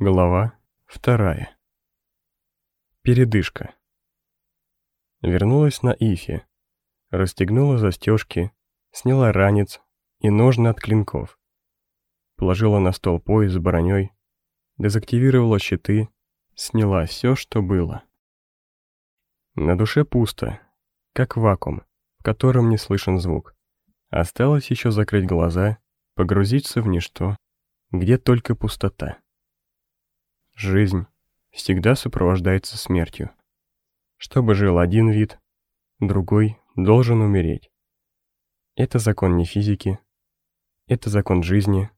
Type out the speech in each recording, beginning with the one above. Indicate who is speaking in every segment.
Speaker 1: Глава вторая. Передышка. Вернулась на Ифе, расстегнула застежки, сняла ранец и ножны от клинков, положила на стол пояс с броней, дезактивировала щиты, сняла все, что было. На душе пусто, как вакуум, в котором не слышен звук. Осталось еще закрыть глаза, погрузиться в ничто, где только пустота. Жизнь всегда сопровождается смертью. Чтобы жил один вид, другой должен умереть. Это закон не физики, это закон жизни,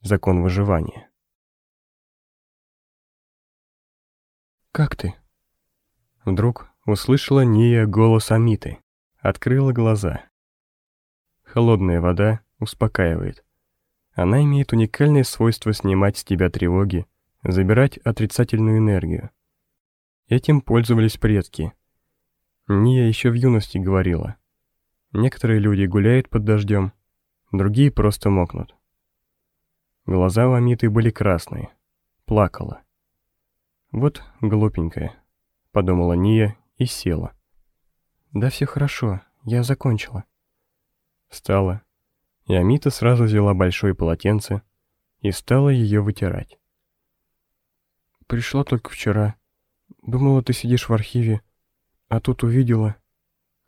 Speaker 1: закон выживания. «Как ты?» Вдруг услышала Ния голос Амиты, открыла глаза. Холодная вода успокаивает. Она имеет уникальное свойство снимать с тебя тревоги, забирать отрицательную энергию. Этим пользовались предки. Ния еще в юности говорила. Некоторые люди гуляют под дождем, другие просто мокнут. Глаза у Амиты были красные. Плакала. «Вот глупенькая», — подумала Ния и села. «Да все хорошо, я закончила». Встала, и Амита сразу взяла большое полотенце и стала ее вытирать. Пришла только вчера. Думала, ты сидишь в архиве, а тут увидела...»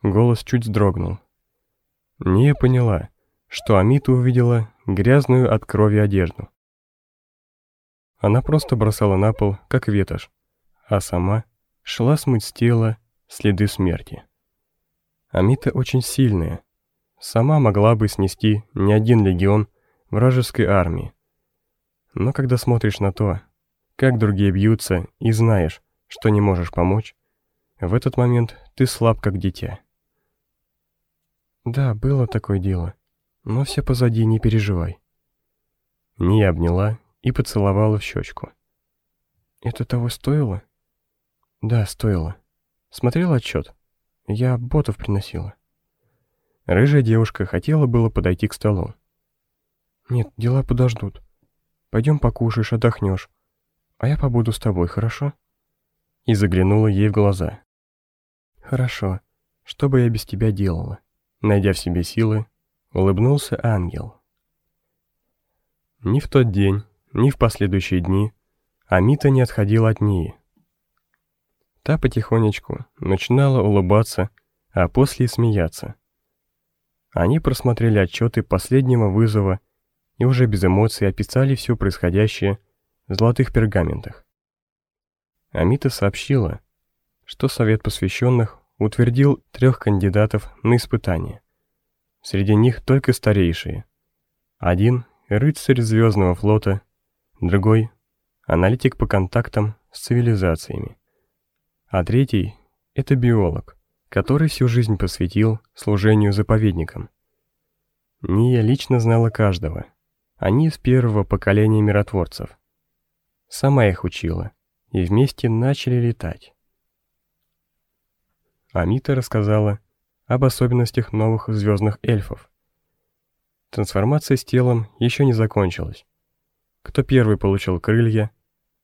Speaker 1: Голос чуть вздрогнул. Не поняла, что Амита увидела грязную от крови одежду. Она просто бросала на пол, как ветошь, а сама шла смыть с тела следы смерти. Амита очень сильная, сама могла бы снести не один легион вражеской армии. Но когда смотришь на то, как другие бьются, и знаешь, что не можешь помочь, в этот момент ты слаб, как дитя. Да, было такое дело, но все позади, не переживай. Ния обняла и поцеловала в щечку. Это того стоило? Да, стоило. Смотрел отчет? Я ботов приносила. Рыжая девушка хотела было подойти к столу. Нет, дела подождут. Пойдем покушаешь, отдохнешь а я побуду с тобой, хорошо?» И заглянула ей в глаза. «Хорошо. Что бы я без тебя делала?» Найдя в себе силы, улыбнулся ангел. Ни в тот день, ни в последующие дни Амита не отходила от Нии. Та потихонечку начинала улыбаться, а после и смеяться. Они просмотрели отчеты последнего вызова и уже без эмоций описали все происходящее золотых пергаментах. Амита сообщила, что Совет посвященных утвердил трех кандидатов на испытание. Среди них только старейшие. Один — рыцарь Звездного флота, другой — аналитик по контактам с цивилизациями, а третий — это биолог, который всю жизнь посвятил служению заповедникам. Ния лично знала каждого. Они из первого поколения миротворцев. Сама их учила, и вместе начали летать. Амита рассказала об особенностях новых звездных эльфов. Трансформация с телом еще не закончилась. Кто первый получил крылья,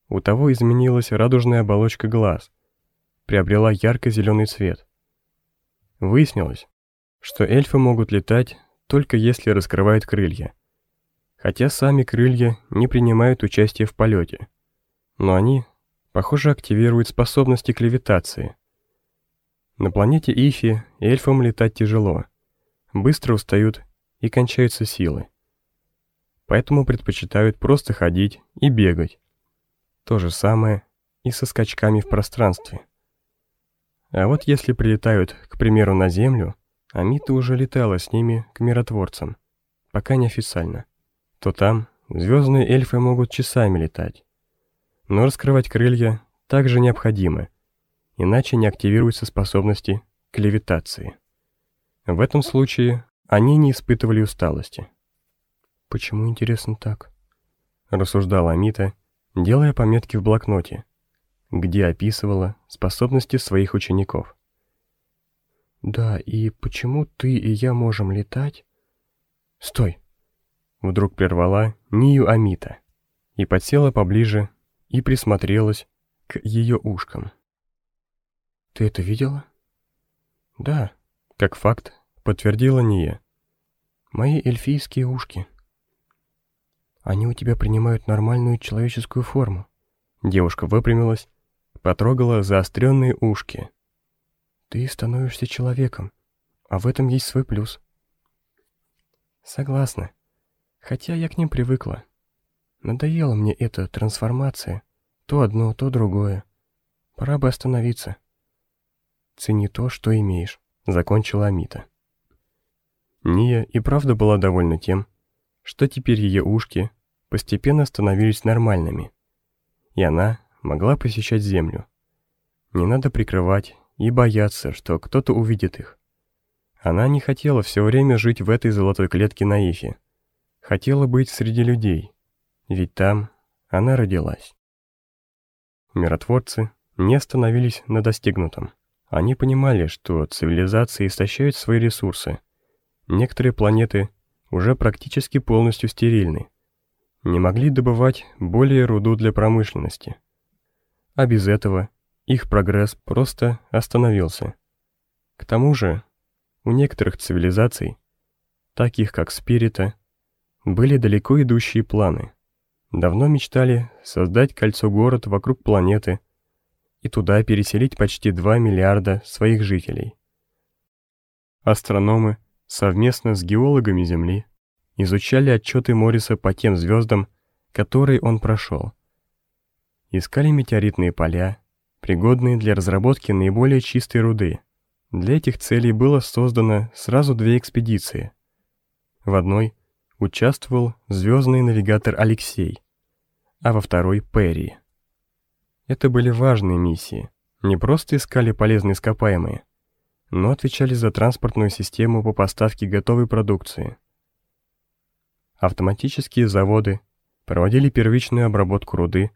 Speaker 1: у того изменилась радужная оболочка глаз, приобрела ярко-зеленый цвет. Выяснилось, что эльфы могут летать только если раскрывают крылья, хотя сами крылья не принимают участие в полете но они, похоже, активируют способности к левитации. На планете Ифи эльфам летать тяжело, быстро устают и кончаются силы. Поэтому предпочитают просто ходить и бегать. То же самое и со скачками в пространстве. А вот если прилетают, к примеру, на Землю, Амита уже летала с ними к миротворцам, пока неофициально, то там звездные эльфы могут часами летать. Но раскрывать крылья также необходимо, иначе не активируются способности к левитации. В этом случае они не испытывали усталости. «Почему, интересно, так?» — рассуждала Амита, делая пометки в блокноте, где описывала способности своих учеников. «Да, и почему ты и я можем летать?» «Стой!» — вдруг прервала Нию Амита и подсела поближе и присмотрелась к ее ушкам. «Ты это видела?» «Да», — как факт, подтвердила Ния. «Мои эльфийские ушки». «Они у тебя принимают нормальную человеческую форму». Девушка выпрямилась, потрогала заостренные ушки. «Ты становишься человеком, а в этом есть свой плюс». «Согласна. Хотя я к ним привыкла. Надоела мне эта трансформация. То одно, то другое. Пора бы остановиться». «Цени то, что имеешь», — закончила Амита. Ния и правда была довольна тем, что теперь ее ушки постепенно становились нормальными, и она могла посещать Землю. Не надо прикрывать и бояться, что кто-то увидит их. Она не хотела все время жить в этой золотой клетке на Ифе. Хотела быть среди людей, ведь там она родилась. Миротворцы не остановились на достигнутом. Они понимали, что цивилизации истощают свои ресурсы. Некоторые планеты уже практически полностью стерильны. Не могли добывать более руду для промышленности. А без этого их прогресс просто остановился. К тому же, у некоторых цивилизаций, таких как Спирита, были далеко идущие планы. Давно мечтали создать кольцо-город вокруг планеты – и туда переселить почти 2 миллиарда своих жителей. Астрономы совместно с геологами Земли изучали отчеты Морриса по тем звездам, которые он прошел. Искали метеоритные поля, пригодные для разработки наиболее чистой руды. Для этих целей было создано сразу две экспедиции. В одной участвовал звездный навигатор Алексей, а во второй — Перри. Это были важные миссии. Не просто искали полезные ископаемые, но отвечали за транспортную систему по поставке готовой продукции. Автоматические заводы проводили первичную обработку руды,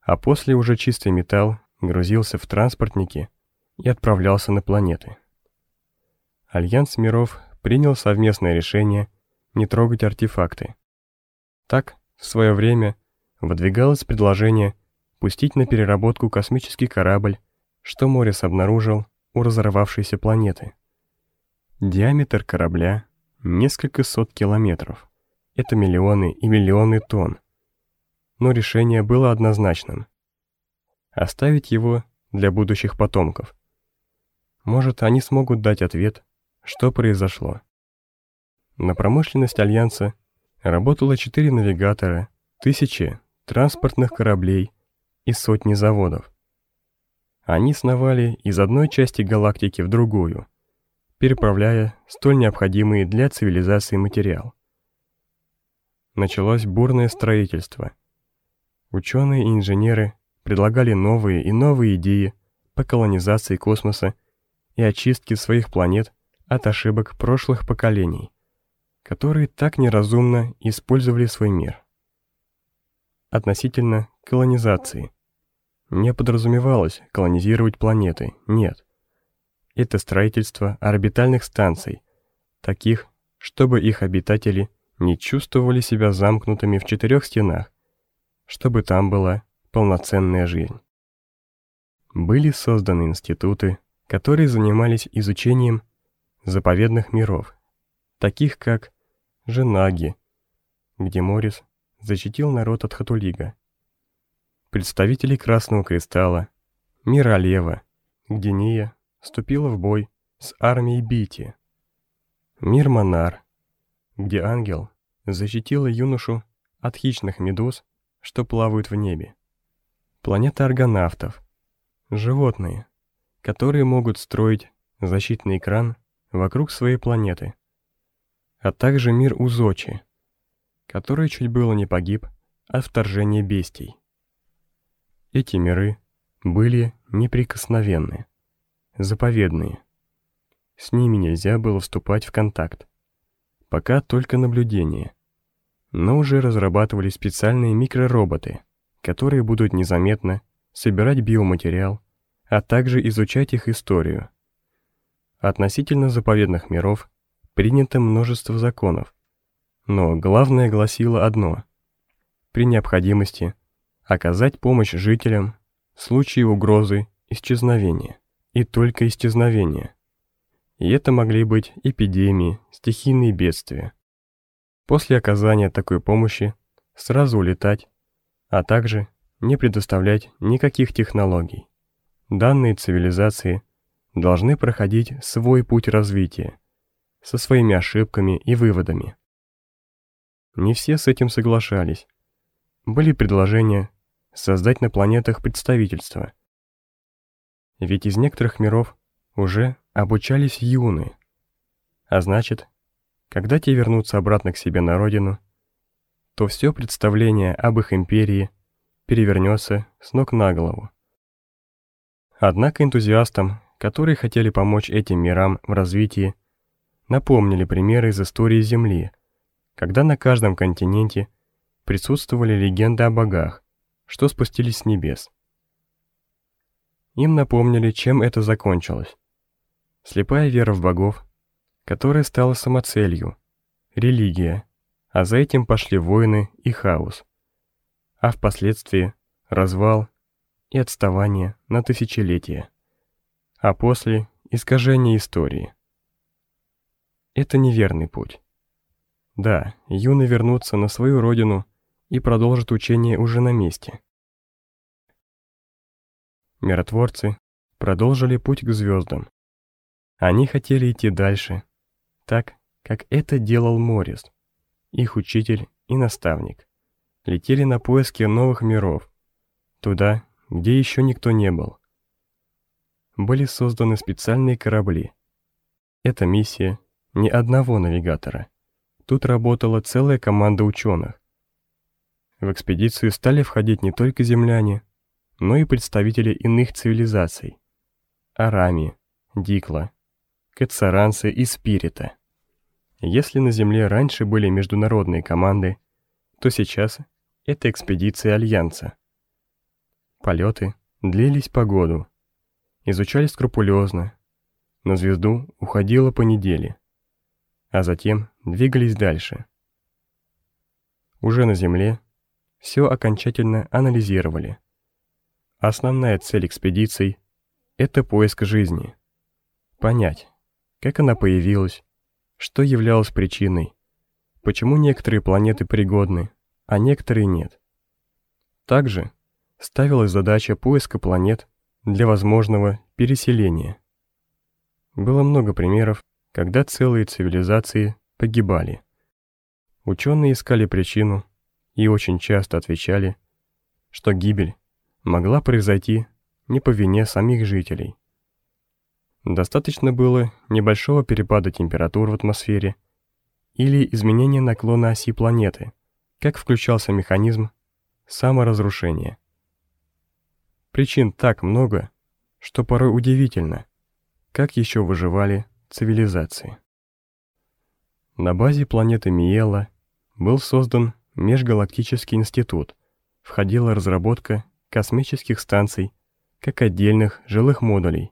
Speaker 1: а после уже чистый металл грузился в транспортники и отправлялся на планеты. Альянс миров принял совместное решение не трогать артефакты. Так, в свое время выдвигалось предложение пустить на переработку космический корабль, что Моррис обнаружил у разорвавшейся планеты. Диаметр корабля — несколько сот километров. Это миллионы и миллионы тонн. Но решение было однозначным. Оставить его для будущих потомков. Может, они смогут дать ответ, что произошло. На промышленность Альянса работало четыре навигатора, тысячи транспортных кораблей и сотни заводов. Они сновали из одной части галактики в другую, переправляя столь необходимый для цивилизации материал. Началось бурное строительство. Ученые и инженеры предлагали новые и новые идеи по колонизации космоса и очистке своих планет от ошибок прошлых поколений, которые так неразумно использовали свой мир. Относительно колонизации – не подразумевалось колонизировать планеты, нет. Это строительство орбитальных станций, таких, чтобы их обитатели не чувствовали себя замкнутыми в четырех стенах, чтобы там была полноценная жизнь. Были созданы институты, которые занимались изучением заповедных миров, таких как Женаги, где Морис защитил народ от Хатулига, представителей Красного Кристалла, Мира Лева, где Ния вступила в бой с армией Бити, Мир Монар, где ангел защитила юношу от хищных медуз, что плавают в небе, планета аргонавтов, животные, которые могут строить защитный экран вокруг своей планеты, а также мир Узочи, который чуть было не погиб от вторжения бестий. Эти миры были неприкосновенны, заповедные. С ними нельзя было вступать в контакт. Пока только наблюдение. Но уже разрабатывали специальные микророботы, которые будут незаметно собирать биоматериал, а также изучать их историю. Относительно заповедных миров принято множество законов, но главное гласило одно. При необходимости оказать помощь жителям в случае угрозы исчезновения, и только исчезновения. И это могли быть эпидемии, стихийные бедствия. После оказания такой помощи сразу улетать, а также не предоставлять никаких технологий. Данные цивилизации должны проходить свой путь развития, со своими ошибками и выводами. Не все с этим соглашались. Были предложения создать на планетах представительства. Ведь из некоторых миров уже обучались юные. А значит, когда те вернутся обратно к себе на родину, то все представление об их империи перевернется с ног на голову. Однако энтузиастам, которые хотели помочь этим мирам в развитии, напомнили примеры из истории Земли, когда на каждом континенте присутствовали легенды о богах, что спустились с небес. Им напомнили, чем это закончилось. Слепая вера в богов, которая стала самоцелью, религия, а за этим пошли войны и хаос, а впоследствии развал и отставание на тысячелетия, а после искажение истории. Это неверный путь. Да, юны вернутся на свою родину и продолжат учение уже на месте. Миротворцы продолжили путь к звездам. Они хотели идти дальше, так, как это делал Морис, их учитель и наставник. Летели на поиски новых миров, туда, где еще никто не был. Были созданы специальные корабли. Эта миссия ни одного навигатора. Тут работала целая команда ученых. В экспедицию стали входить не только земляне, но и представители иных цивилизаций. Арами, Дикла, Кацаранцы и Спирита. Если на Земле раньше были международные команды, то сейчас это экспедиции Альянса. Полеты длились по году, изучались скрупулезно, на звезду уходило по неделе а затем двигались дальше. Уже на Земле все окончательно анализировали. Основная цель экспедиций — это поиск жизни. Понять, как она появилась, что являлось причиной, почему некоторые планеты пригодны, а некоторые нет. Также ставилась задача поиска планет для возможного переселения. Было много примеров, когда целые цивилизации погибали. Ученые искали причину и очень часто отвечали, что гибель могла произойти не по вине самих жителей. Достаточно было небольшого перепада температур в атмосфере или изменения наклона оси планеты, как включался механизм саморазрушения. Причин так много, что порой удивительно, как еще выживали цивилизации. На базе планеты Миела был создан Межгалактический институт, входила разработка космических станций как отдельных жилых модулей,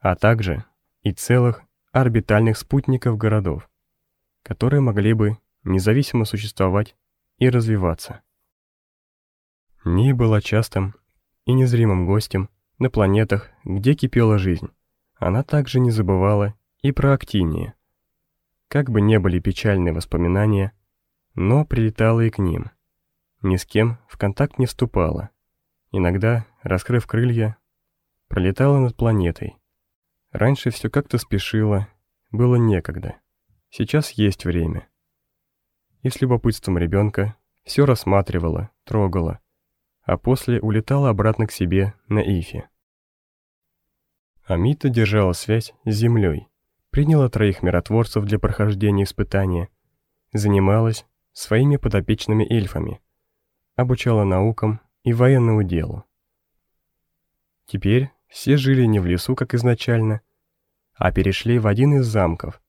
Speaker 1: а также и целых орбитальных спутников городов, которые могли бы независимо существовать и развиваться. Ни была частым и незримым гостем на планетах, где кипела жизнь. Она также не забывала и проактивнее. Как бы не были печальные воспоминания, но прилетала и к ним. Ни с кем в контакт не вступала. Иногда, раскрыв крылья, пролетала над планетой. Раньше все как-то спешило, было некогда. Сейчас есть время. И с любопытством ребенка все рассматривала, трогала, а после улетала обратно к себе на Ифе. Амита держала связь с Землей приняла троих миротворцев для прохождения испытания, занималась своими подопечными эльфами, обучала наукам и военному делу. Теперь все жили не в лесу, как изначально, а перешли в один из замков,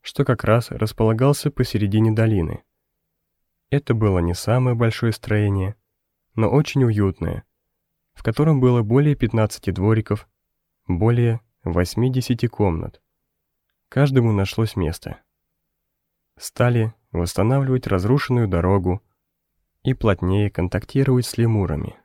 Speaker 1: что как раз располагался посередине долины. Это было не самое большое строение, но очень уютное, в котором было более 15 двориков, более 80 комнат. Каждому нашлось место. Стали восстанавливать разрушенную дорогу и плотнее контактировать с лемурами.